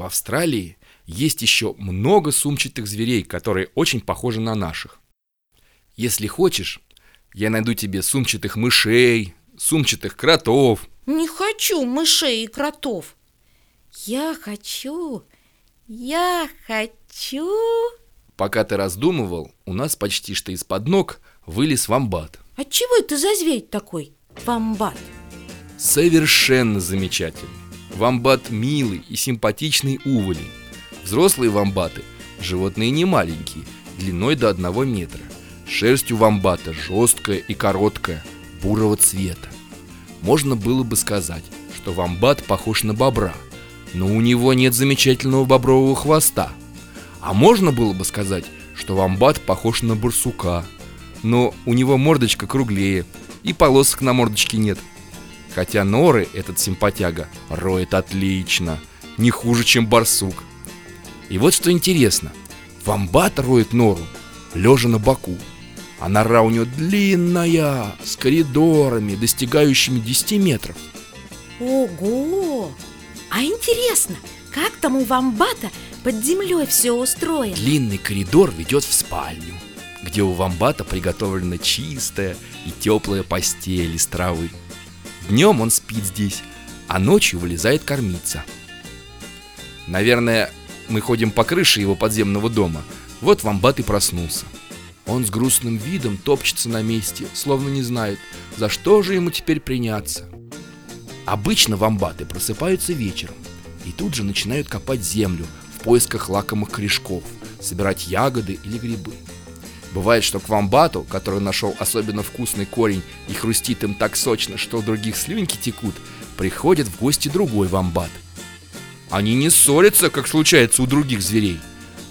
В Австралии есть еще много сумчатых зверей, которые очень похожи на наших. Если хочешь, я найду тебе сумчатых мышей, сумчатых кротов. Не хочу мышей и кротов. Я хочу, я хочу. Пока ты раздумывал, у нас почти что из-под ног вылез вамбат. А чего это за зверь такой, вамбат? Совершенно замечательный. Вамбат милый и симпатичный уволень. Взрослые вамбаты – животные не маленькие, длиной до одного метра. Шерсть у вамбата жесткая и короткая, бурого цвета. Можно было бы сказать, что вамбат похож на бобра, но у него нет замечательного бобрового хвоста. А можно было бы сказать, что вамбат похож на барсука, но у него мордочка круглее, и полосок на мордочке нет. Хотя норы этот симпатяга роет отлично, не хуже, чем барсук. И вот что интересно, вамбат роет нору, лежа на боку. А нора у него длинная, с коридорами, достигающими 10 метров. Ого! А интересно, как там у вамбата под землей все устроено? Длинный коридор ведет в спальню, где у вамбата приготовлена чистая и теплая постель из травы. Днем он спит здесь, а ночью вылезает кормиться. Наверное, мы ходим по крыше его подземного дома. Вот вамбат и проснулся. Он с грустным видом топчется на месте, словно не знает, за что же ему теперь приняться. Обычно вамбаты просыпаются вечером и тут же начинают копать землю в поисках лакомых корешков, собирать ягоды или грибы. Бывает, что к вамбату, который нашел особенно вкусный корень и хрустит им так сочно, что у других слюнки текут, приходит в гости другой вамбат. Они не ссорятся, как случается у других зверей,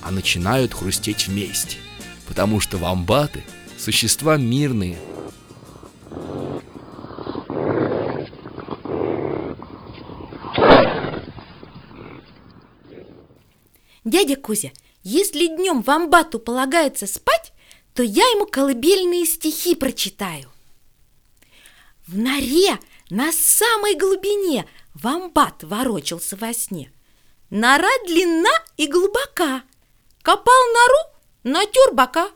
а начинают хрустеть вместе, потому что вамбаты – существа мирные. Дядя Кузя, если днем вамбату полагается спать, то я ему колыбельные стихи прочитаю. В норе на самой глубине вамбат ворочался во сне. Нора длинна и глубока. Копал нору, натер бока.